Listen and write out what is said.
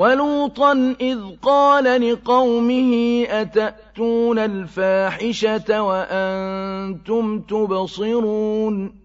وَلُوطًا إِذْ قَالَ لِقَوْمِهِ أَتَأْتُونَ الْفَاحِشَةَ وَأَنتُمْ تُبْصِرُونَ